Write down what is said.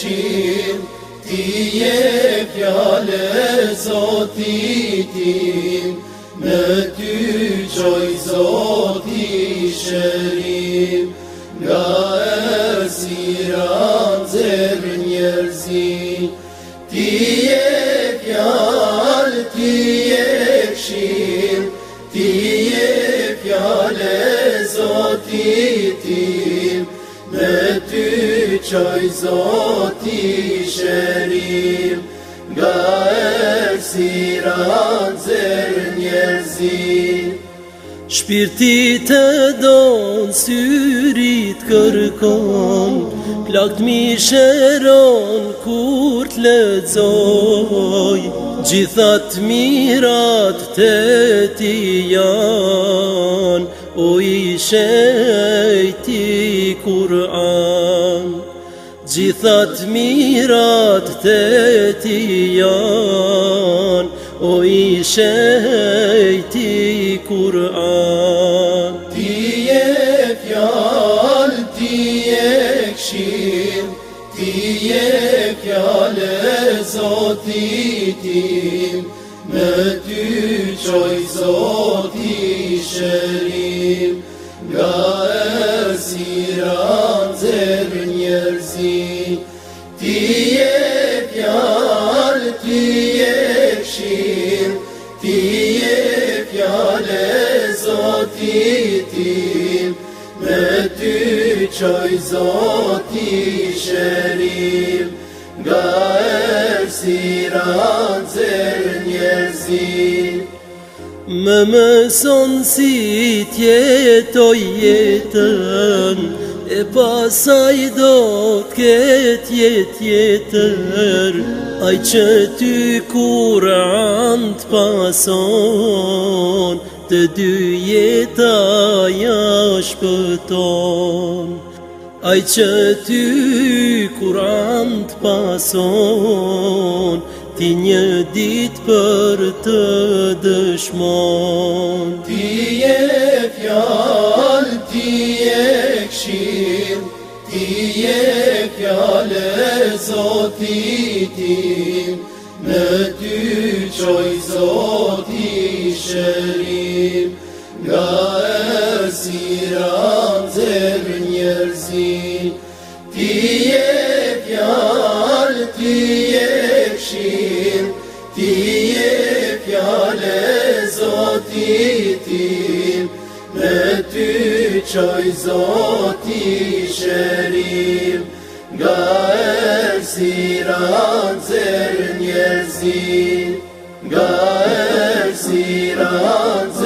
shil Ti je pjale Zotitim Në ty qoj zoti shërim Nga erësiran zër njerëzin Ti je pjale, ti je shil Ti je pjale Zotitim Në ty qoj zotitin Qoj zoti shërim Ga eksiran zërë njerëzim Shpirti të donë, syrit kërkon Plakt mi shëron, kur të lezoj Gjithat mirat të ti janë O i shëjti kur anë Gjithat mirat të ti janë, o i shejti kuranë. Ti e fjalë, ti e kshimë, ti e fjalë e zotitimë, në ty qojë zotit shërimë, nga e zira. Ti e pjall, ti e kshil Ti e pjall e zotitim Me ty qoj zoti Ga e si ratës e njerëzim Më më sonë si tjetoj jetënë E pasaj do të ketë jetë jetër Aj që ty kur antë pason Të dy jetë aja shpëton Aj që ty kur antë pason Ti një ditë për të dëshmon Ti fjale zotitim Në ty qoj zoti shërim Nga e siran zër njerëzim Ti je fjale, ti je pshir Ti je fjale zotitim Në ty qoj zotitim që i zoti shërim ga e si rancër njësi ga e si rancër njësi